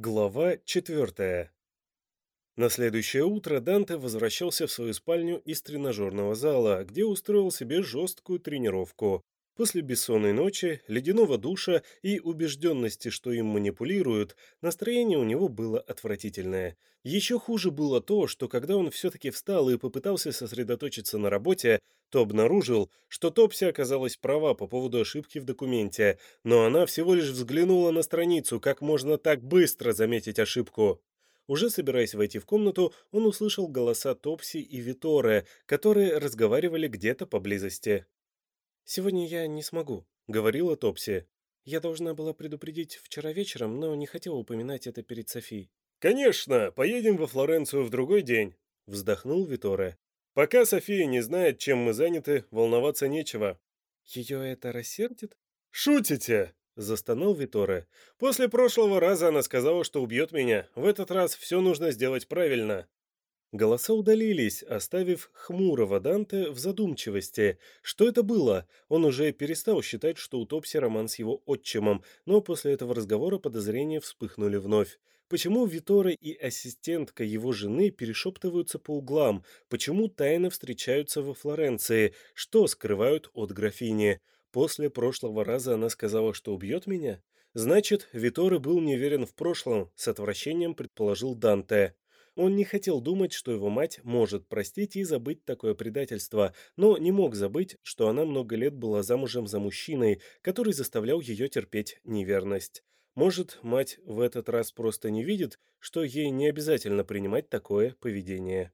Глава четвертая. На следующее утро Данте возвращался в свою спальню из тренажерного зала, где устроил себе жесткую тренировку. После бессонной ночи, ледяного душа и убежденности, что им манипулируют, настроение у него было отвратительное. Еще хуже было то, что когда он все-таки встал и попытался сосредоточиться на работе, то обнаружил, что Топси оказалась права по поводу ошибки в документе, но она всего лишь взглянула на страницу, как можно так быстро заметить ошибку. Уже собираясь войти в комнату, он услышал голоса Топси и Виторе, которые разговаривали где-то поблизости. «Сегодня я не смогу», — говорила Топси. «Я должна была предупредить вчера вечером, но не хотела упоминать это перед Софией». «Конечно, поедем во Флоренцию в другой день», — вздохнул Виторе. «Пока София не знает, чем мы заняты, волноваться нечего». «Ее это рассердит?» «Шутите?» — застонал Виторе. «После прошлого раза она сказала, что убьет меня. В этот раз все нужно сделать правильно». Голоса удалились, оставив хмурого Данте в задумчивости. Что это было? Он уже перестал считать, что у Топси роман с его отчимом, но после этого разговора подозрения вспыхнули вновь. Почему Виторе и ассистентка его жены перешептываются по углам? Почему тайно встречаются во Флоренции? Что скрывают от графини? После прошлого раза она сказала, что убьет меня? Значит, Виторе был неверен в прошлом, с отвращением предположил Данте. Он не хотел думать, что его мать может простить и забыть такое предательство, но не мог забыть, что она много лет была замужем за мужчиной, который заставлял ее терпеть неверность. Может, мать в этот раз просто не видит, что ей не обязательно принимать такое поведение.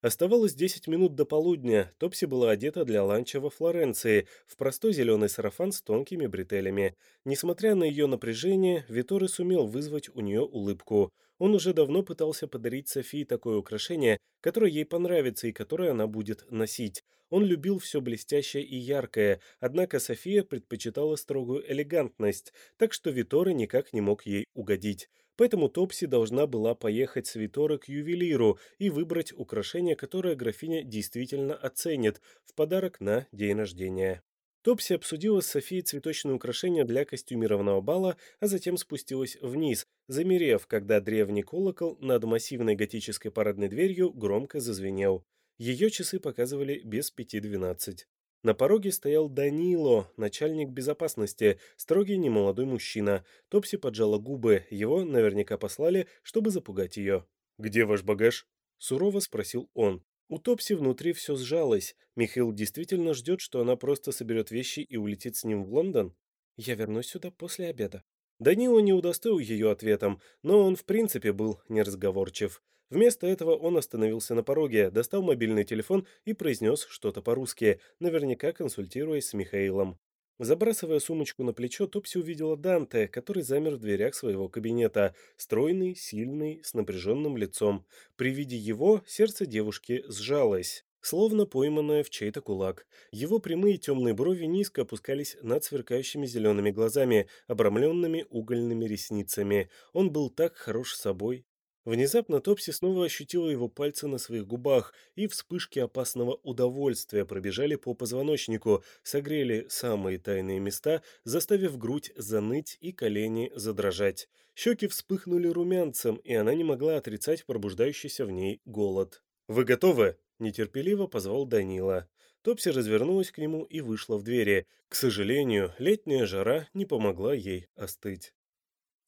Оставалось 10 минут до полудня. Топси была одета для ланча во Флоренции, в простой зеленый сарафан с тонкими бретелями. Несмотря на ее напряжение, Виторе сумел вызвать у нее улыбку. Он уже давно пытался подарить Софии такое украшение, которое ей понравится и которое она будет носить. Он любил все блестящее и яркое, однако София предпочитала строгую элегантность, так что Виторе никак не мог ей угодить. Поэтому Топси должна была поехать с Витора к ювелиру и выбрать украшение, которое графиня действительно оценит, в подарок на день рождения. Топси обсудила с Софией цветочные украшения для костюмированного бала, а затем спустилась вниз, замерев, когда древний колокол над массивной готической парадной дверью громко зазвенел. Ее часы показывали без пяти двенадцать. На пороге стоял Данило, начальник безопасности, строгий немолодой мужчина. Топси поджала губы, его наверняка послали, чтобы запугать ее. «Где ваш багаж?» – сурово спросил он. У Топси внутри все сжалось. Михаил действительно ждет, что она просто соберет вещи и улетит с ним в Лондон? Я вернусь сюда после обеда. Данила не удостоил ее ответом, но он в принципе был неразговорчив. Вместо этого он остановился на пороге, достал мобильный телефон и произнес что-то по-русски, наверняка консультируясь с Михаилом. Забрасывая сумочку на плечо, Топси увидела Данте, который замер в дверях своего кабинета, стройный, сильный, с напряженным лицом. При виде его сердце девушки сжалось, словно пойманное в чей-то кулак. Его прямые темные брови низко опускались над сверкающими зелеными глазами, обрамленными угольными ресницами. Он был так хорош собой, Внезапно Топси снова ощутила его пальцы на своих губах, и вспышки опасного удовольствия пробежали по позвоночнику, согрели самые тайные места, заставив грудь заныть и колени задрожать. Щеки вспыхнули румянцем, и она не могла отрицать пробуждающийся в ней голод. «Вы готовы?» – нетерпеливо позвал Данила. Топси развернулась к нему и вышла в двери. К сожалению, летняя жара не помогла ей остыть.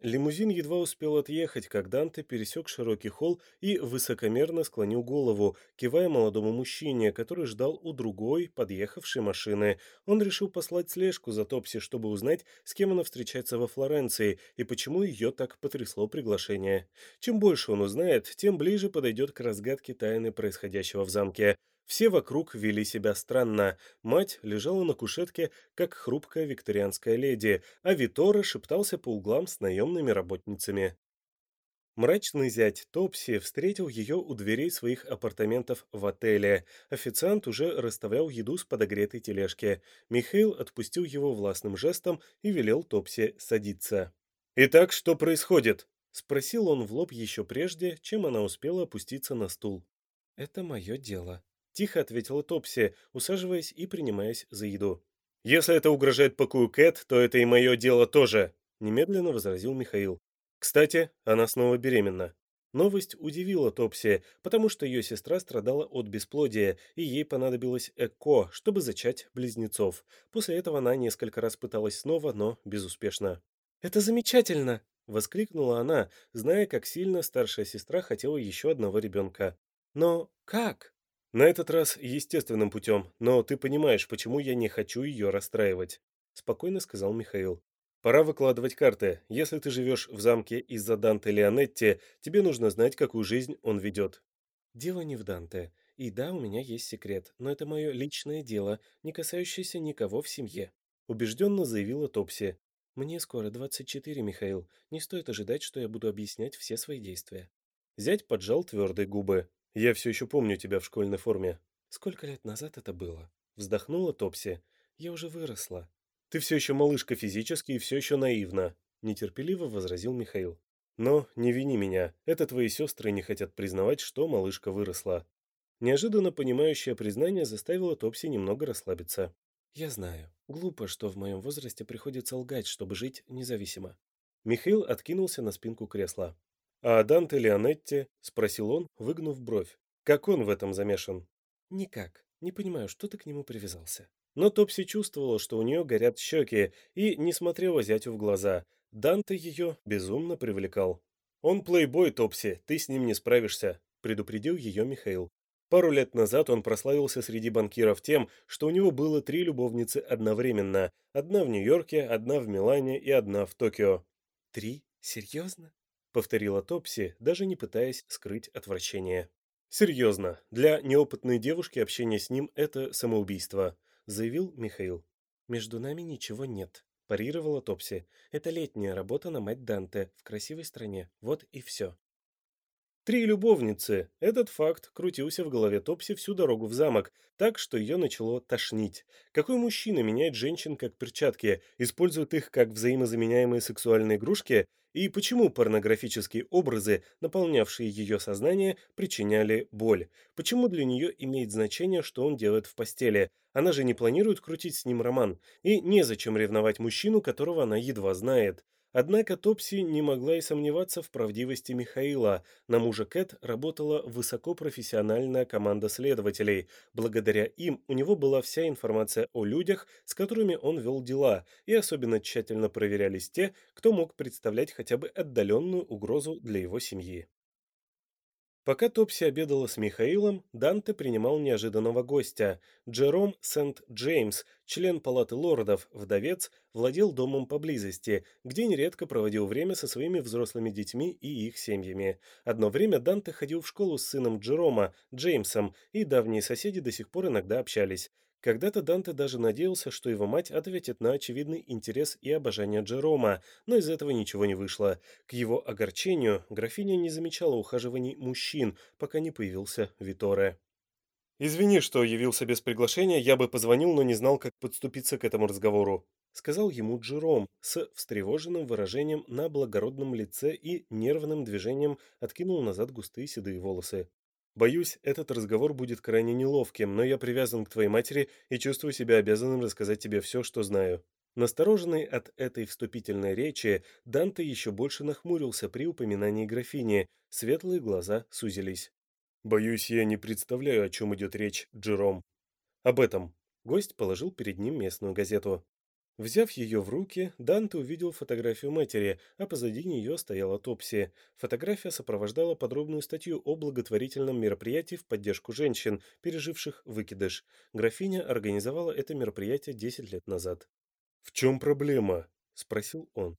Лимузин едва успел отъехать, как Данте пересек широкий холл и высокомерно склонил голову, кивая молодому мужчине, который ждал у другой, подъехавшей машины. Он решил послать слежку за Топси, чтобы узнать, с кем она встречается во Флоренции и почему ее так потрясло приглашение. Чем больше он узнает, тем ближе подойдет к разгадке тайны происходящего в замке. Все вокруг вели себя странно. Мать лежала на кушетке, как хрупкая викторианская леди, а Витора шептался по углам с наемными работницами. Мрачный зять Топси встретил ее у дверей своих апартаментов в отеле. Официант уже расставлял еду с подогретой тележки. Михаил отпустил его властным жестом и велел Топси садиться. «Итак, что происходит?» — спросил он в лоб еще прежде, чем она успела опуститься на стул. «Это мое дело», Тихо ответила Топси, усаживаясь и принимаясь за еду. «Если это угрожает покою Кэт, то это и мое дело тоже», — немедленно возразил Михаил. Кстати, она снова беременна. Новость удивила Топси, потому что ее сестра страдала от бесплодия, и ей понадобилось ЭКО, чтобы зачать близнецов. После этого она несколько раз пыталась снова, но безуспешно. «Это замечательно!» — воскликнула она, зная, как сильно старшая сестра хотела еще одного ребенка. «Но как?» «На этот раз естественным путем, но ты понимаешь, почему я не хочу ее расстраивать», — спокойно сказал Михаил. Пора выкладывать карты. Если ты живешь в замке из-за Данте Леонетти, тебе нужно знать, какую жизнь он ведет. Дело не в Данте. И да, у меня есть секрет, но это мое личное дело, не касающееся никого в семье. Убежденно заявила Топси. Мне скоро 24, Михаил. Не стоит ожидать, что я буду объяснять все свои действия. Зять поджал твердые губы. Я все еще помню тебя в школьной форме. Сколько лет назад это было? Вздохнула Топси. Я уже выросла. «Ты все еще малышка физически и все еще наивна», – нетерпеливо возразил Михаил. «Но не вини меня, это твои сестры не хотят признавать, что малышка выросла». Неожиданно понимающее признание заставило Топси немного расслабиться. «Я знаю. Глупо, что в моем возрасте приходится лгать, чтобы жить независимо». Михаил откинулся на спинку кресла. «А Данте Леонетти?» – спросил он, выгнув бровь. «Как он в этом замешан?» «Никак. Не понимаю, что ты к нему привязался». Но Топси чувствовала, что у нее горят щеки, и не смотрела зятю в глаза. Данте ее безумно привлекал. «Он плейбой, Топси, ты с ним не справишься», – предупредил ее Михаил. Пару лет назад он прославился среди банкиров тем, что у него было три любовницы одновременно. Одна в Нью-Йорке, одна в Милане и одна в Токио. «Три? Серьезно?» — повторила Топси, даже не пытаясь скрыть отвращение. «Серьезно. Для неопытной девушки общение с ним – это самоубийство заявил Михаил. «Между нами ничего нет», – парировала Топси. «Это летняя работа на мать Данте в красивой стране. Вот и все». Три любовницы. Этот факт крутился в голове Топси всю дорогу в замок, так что ее начало тошнить. Какой мужчина меняет женщин как перчатки, использует их как взаимозаменяемые сексуальные игрушки, и почему порнографические образы, наполнявшие ее сознание, причиняли боль? Почему для нее имеет значение, что он делает в постели? Она же не планирует крутить с ним роман, и незачем ревновать мужчину, которого она едва знает. Однако Топси не могла и сомневаться в правдивости Михаила. На мужа Кэт работала высокопрофессиональная команда следователей. Благодаря им у него была вся информация о людях, с которыми он вел дела, и особенно тщательно проверялись те, кто мог представлять хотя бы отдаленную угрозу для его семьи. Пока Топси обедала с Михаилом, Данте принимал неожиданного гостя. Джером Сент-Джеймс, член палаты лордов, вдовец, владел домом поблизости, где нередко проводил время со своими взрослыми детьми и их семьями. Одно время Данте ходил в школу с сыном Джерома, Джеймсом, и давние соседи до сих пор иногда общались. Когда-то Данте даже надеялся, что его мать ответит на очевидный интерес и обожание Джерома, но из этого ничего не вышло. К его огорчению, графиня не замечала ухаживаний мужчин, пока не появился Виторе. «Извини, что явился без приглашения, я бы позвонил, но не знал, как подступиться к этому разговору», сказал ему Джером с встревоженным выражением на благородном лице и нервным движением откинул назад густые седые волосы. Боюсь, этот разговор будет крайне неловким, но я привязан к твоей матери и чувствую себя обязанным рассказать тебе все, что знаю». Настороженный от этой вступительной речи, Данте еще больше нахмурился при упоминании графини, светлые глаза сузились. «Боюсь, я не представляю, о чем идет речь, Джером». «Об этом». Гость положил перед ним местную газету. Взяв ее в руки, Данте увидел фотографию матери, а позади нее стояла Топси. Фотография сопровождала подробную статью о благотворительном мероприятии в поддержку женщин, переживших выкидыш. Графиня организовала это мероприятие 10 лет назад. «В чем проблема?» – спросил он.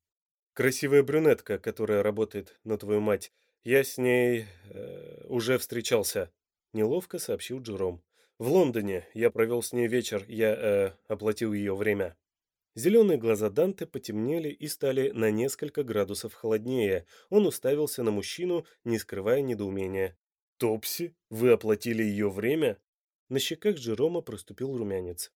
«Красивая брюнетка, которая работает на твою мать. Я с ней... Э, уже встречался», – неловко сообщил Джером. «В Лондоне. Я провел с ней вечер. Я э, оплатил ее время». Зеленые глаза Данте потемнели и стали на несколько градусов холоднее. Он уставился на мужчину, не скрывая недоумения. «Топси? Вы оплатили ее время?» На щеках Джерома проступил румянец.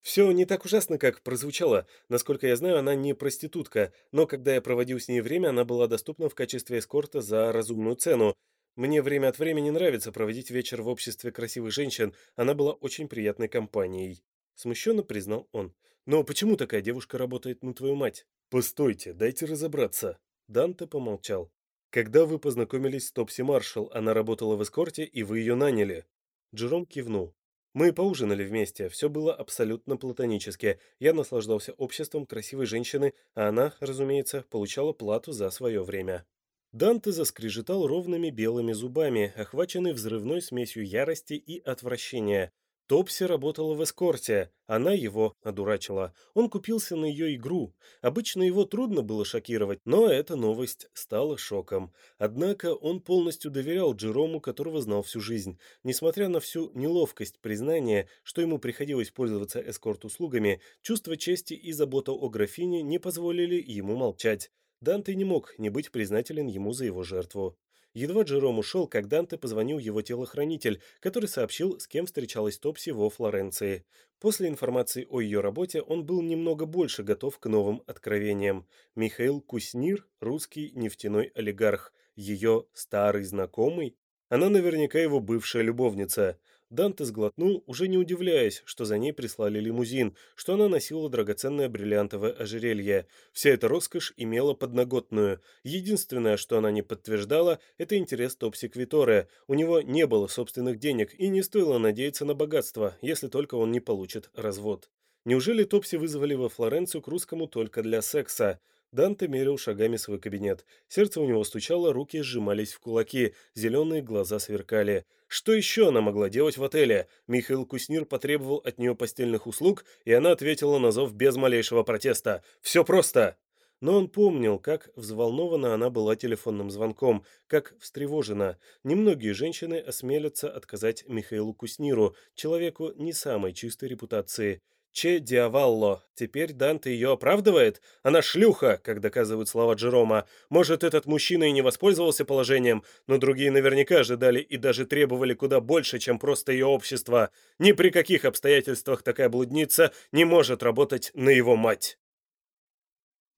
«Все не так ужасно, как прозвучало. Насколько я знаю, она не проститутка, но когда я проводил с ней время, она была доступна в качестве эскорта за разумную цену. Мне время от времени нравится проводить вечер в обществе красивых женщин, она была очень приятной компанией», — смущенно признал он. Но почему такая девушка работает на твою мать? Постойте, дайте разобраться. Данте помолчал. «Когда вы познакомились с Топси Маршалл, она работала в эскорте, и вы ее наняли?» Джером кивнул. «Мы поужинали вместе, все было абсолютно платонически. Я наслаждался обществом красивой женщины, а она, разумеется, получала плату за свое время». Данте заскрежетал ровными белыми зубами, охваченный взрывной смесью ярости и отвращения. Топси работала в эскорте, она его одурачила. Он купился на ее игру. Обычно его трудно было шокировать, но эта новость стала шоком. Однако он полностью доверял Джерому, которого знал всю жизнь. Несмотря на всю неловкость признания, что ему приходилось пользоваться эскорт-услугами, чувство чести и забота о графине не позволили ему молчать. Данте не мог не быть признателен ему за его жертву. Едва Джером ушел, как Данте позвонил его телохранитель, который сообщил, с кем встречалась Топси во Флоренции. После информации о ее работе он был немного больше готов к новым откровениям. Михаил Куснир, русский нефтяной олигарх, ее старый знакомый? Она наверняка его бывшая любовница. Данте сглотнул, уже не удивляясь, что за ней прислали лимузин, что она носила драгоценное бриллиантовое ожерелье. Вся эта роскошь имела подноготную. Единственное, что она не подтверждала, это интерес Топси Квиторе. У него не было собственных денег, и не стоило надеяться на богатство, если только он не получит развод. Неужели Топси вызвали во Флоренцию к русскому только для секса? Данте мерил шагами свой кабинет. Сердце у него стучало, руки сжимались в кулаки, зеленые глаза сверкали. Что еще она могла делать в отеле? Михаил Куснир потребовал от нее постельных услуг, и она ответила на зов без малейшего протеста. «Все просто!» Но он помнил, как взволнована она была телефонным звонком, как встревожена. Немногие женщины осмелятся отказать Михаилу Кусниру, человеку не самой чистой репутации. Че Диавалло. Теперь Данте ее оправдывает? Она шлюха, как доказывают слова Джерома. Может, этот мужчина и не воспользовался положением, но другие наверняка ожидали и даже требовали куда больше, чем просто ее общество. Ни при каких обстоятельствах такая блудница не может работать на его мать.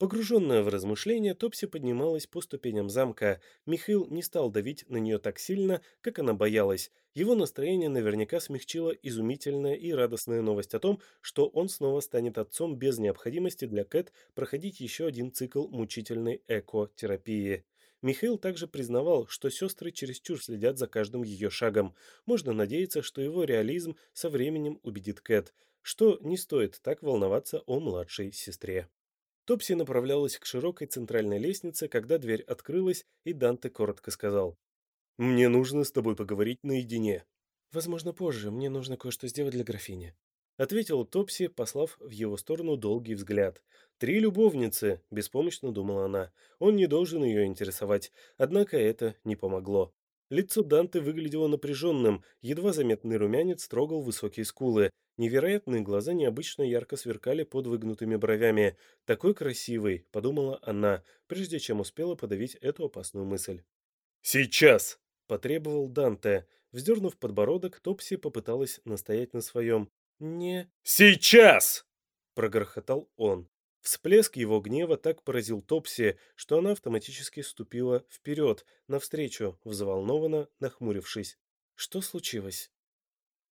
Погруженная в размышления, Топси поднималась по ступеням замка. Михаил не стал давить на нее так сильно, как она боялась. Его настроение наверняка смягчила изумительная и радостная новость о том, что он снова станет отцом без необходимости для Кэт проходить еще один цикл мучительной эко-терапии. Михаил также признавал, что сестры чересчур следят за каждым ее шагом. Можно надеяться, что его реализм со временем убедит Кэт, что не стоит так волноваться о младшей сестре. Топси направлялась к широкой центральной лестнице, когда дверь открылась, и Данте коротко сказал. «Мне нужно с тобой поговорить наедине». «Возможно, позже. Мне нужно кое-что сделать для графини», — ответил Топси, послав в его сторону долгий взгляд. «Три любовницы», — беспомощно думала она. «Он не должен ее интересовать». Однако это не помогло. Лицо Данте выглядело напряженным, едва заметный румянец трогал высокие скулы. Невероятные глаза необычно ярко сверкали под выгнутыми бровями. «Такой красивый», — подумала она, прежде чем успела подавить эту опасную мысль. «Сейчас!» — потребовал Данте. Вздернув подбородок, Топси попыталась настоять на своем. «Не...» «Сейчас!» — прогрохотал он. Всплеск его гнева так поразил Топси, что она автоматически ступила вперед, навстречу, взволнованно нахмурившись. «Что случилось?»